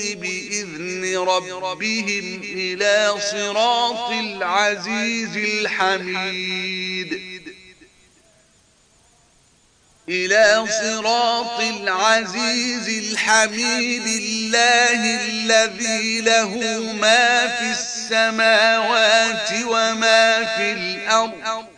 النور بإذن ربهم إلى صراط العزيز الحميد. إلى صراط العزيز الحميد الله الذي له ما في السماوات وما في الأرض.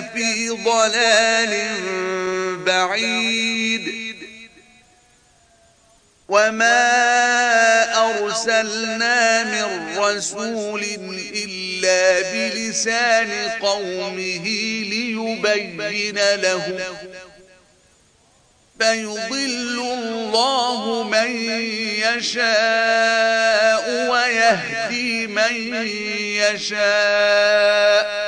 في ضلال بعيد. وما أرسلنا من رسول إلا بلسان قومه ليبين له. فيضل الله من يشاء ويهدي من يشاء.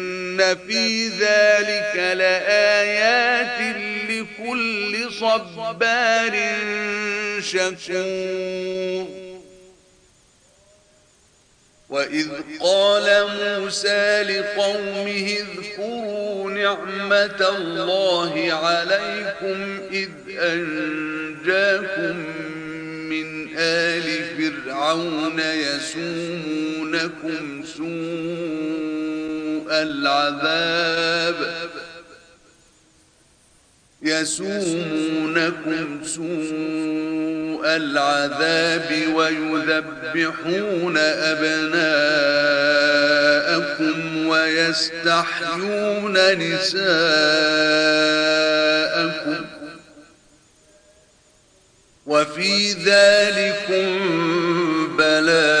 في ذلك لآيات لكل صبار شكور. وإذ قال موسى لقومه اذكروا نعمة الله عليكم إذ أنجاكم من آل فرعون يسومونكم سوء العذاب. يسومونكم سوء العذاب ويذبحون أبناءكم ويستحيون نساءكم. وفي ذلكم بلاء.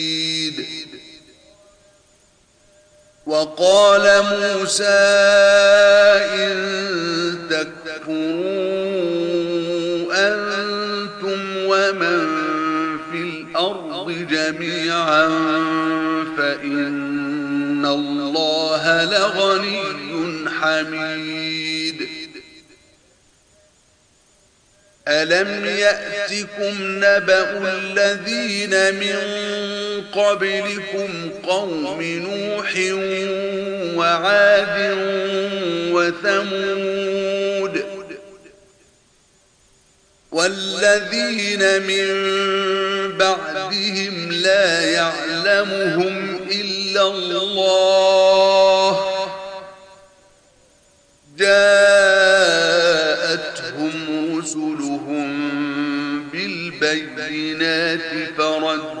وقال موسى إن تكفروا أنتم ومن في الأرض جميعا فإن الله لغني حميد. ألم يأتكم نبأ الذين من قبلكم قوم نوح وعاد وثمود والذين من بعدهم لا يعلمهم إلا الله جاءتهم رسلهم بالبينات فردوا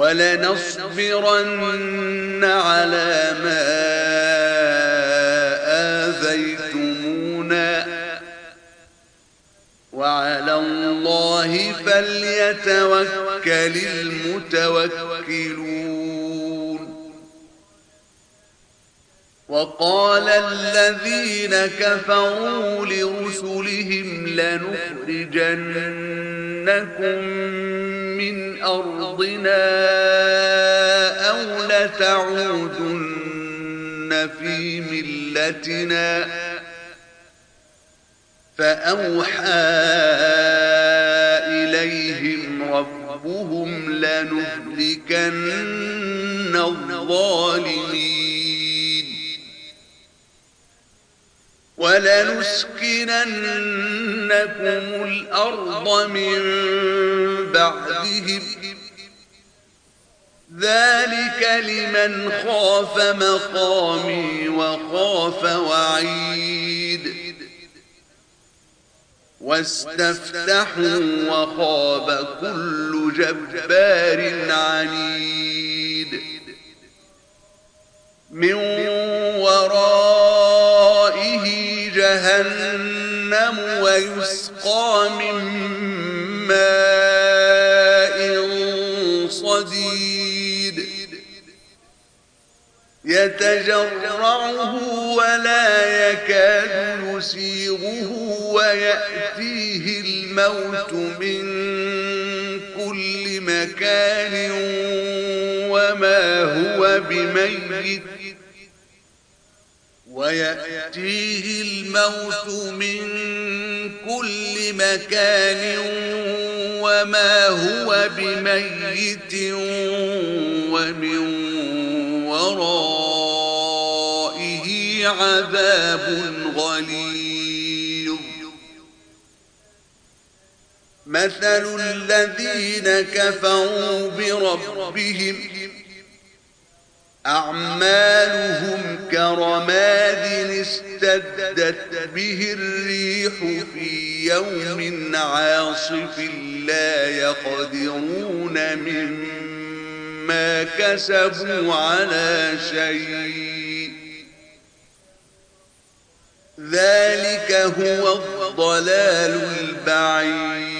ولنصبرن على ما آذيتمونا. وعلى الله فليتوكل المتوكلون. وقال الذين كفروا لرسلهم لنخرجنكم من أرضنا أو لتعودن في ملتنا فأوحى إليهم ربهم لنهلكن الظالمين. ولنسكننكم الأرض من بعدهم. ذلك لمن خاف مقامي وخاف وعيد. واستفتحوا وخاب كل جبار عنيد. من ورائه جهنم ويسقى من ماء صديد. يتجرعه ولا يكاد يسيغه ويأتيه الموت من كل مكان وما هو بميت. ويأتيه الموت من كل مكان وما هو بميت ومن ورائه عذاب غليظ. مثل الذين كفروا بربهم أعمالهم كرماد استدت به الريح في يوم عاصف لا يقدرون مما كسبوا على شيء. ذلك هو الضلال البعيد.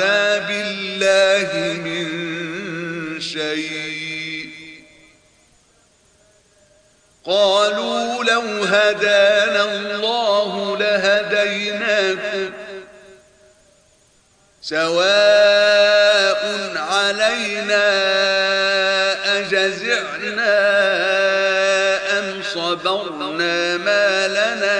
عذاب الله من شيء. قالوا لو هدانا الله لهديناكم. سواء علينا أجزعنا أم صبرنا ما لنا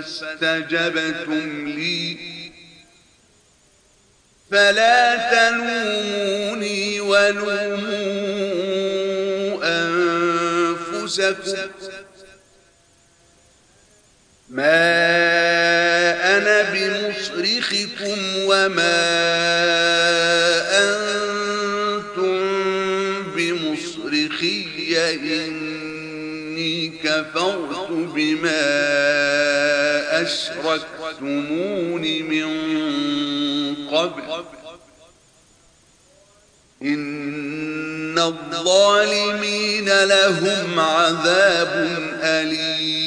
فاستجبتم لي. فلا تلوموني ولوموا أنفسكم. ما أنا بمصرخكم وما أنتم بمصرخي. إني كفرت بما أشركتمون من قبل. إن الظالمين لهم عذاب أليم.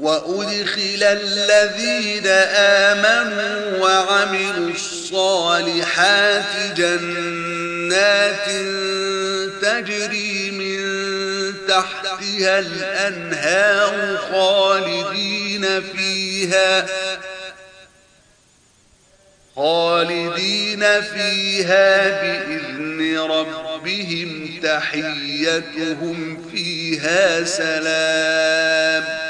وأدخل الذين آمنوا وعملوا الصالحات جنات تجري تحتها الأنهار خالدين فيها خالدين فيها بإذن ربهم تحيتهم فيها سلام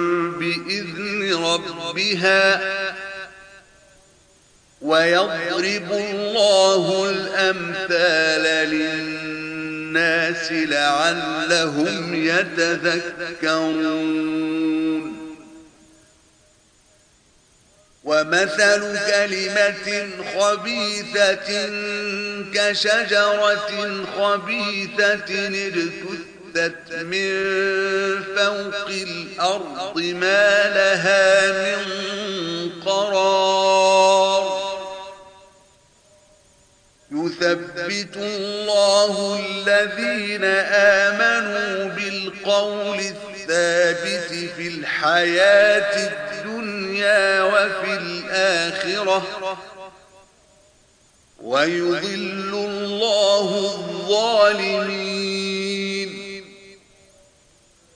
بإذن ربها ويضرب الله الأمثال للناس لعلهم يتذكرون. ومثل كلمة خبيثة كشجرة خبيثة اجتثت من فوق الأرض ما لها من قرار. يثبت الله الذين آمنوا بالقول الثابت في الحياة الدنيا وفي الآخرة. ويضل الله الظالمين.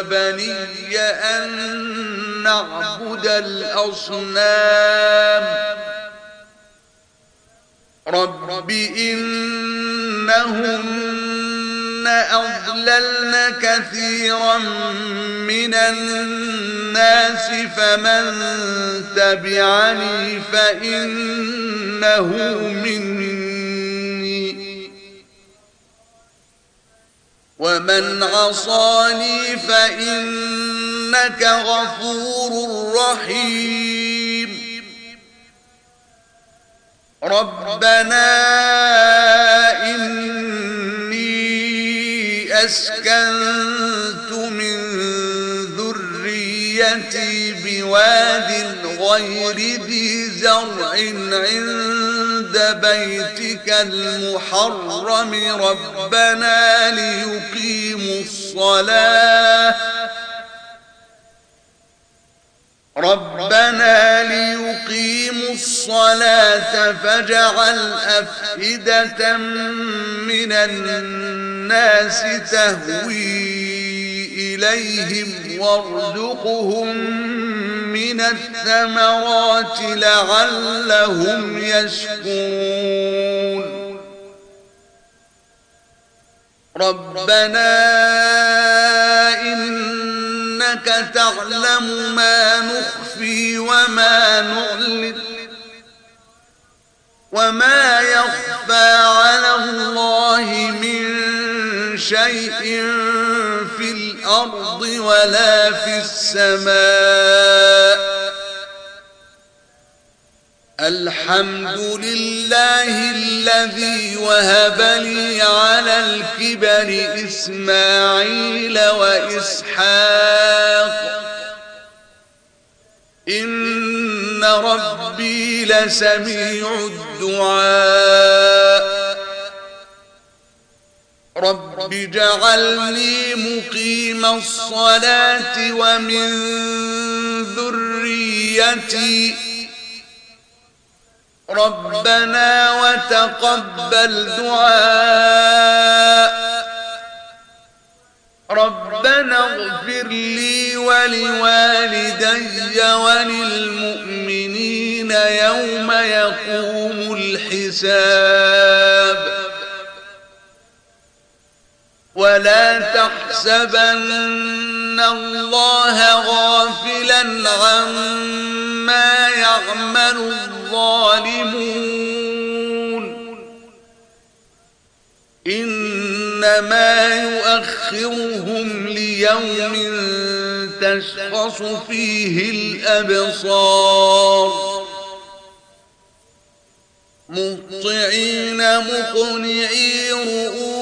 وبني أن نعبد الأصنام. رب إنهن أضللن كثيرا من الناس فمن تبعني فإنه مني. ومن عصاني فإنك غفور رحيم. ربنا إني أسكنت من ذريتي بواد غير ذي زرع عند بيتك المحرم ربنا ليقيموا الصلاة. ربنا ليقيموا الصلاة فاجعل أفئدة من الناس تهوي إليهم وارزقهم من الثمرات لعلهم يشكون ربنا إنك تعلم ما نخفي وما نعلن وما يخفى على الله من شيء الأرض ولا في السماء. الحمد لله الذي وهب لي على الكبر إسماعيل وإسحاق. إن ربي لسميع الدعاء. رب اجعلني مقيم الصلاة ومن ذريتي. ربنا وتقبل دعاء. ربنا اغفر لي ولوالدي وللمؤمنين يوم يقوم الحساب. ولا تحسبن الله غافلا عما يعمل الظالمون. إنما يؤخرهم ليوم تشخص فيه الأبصار. مهطعين مقنعي رؤوسهم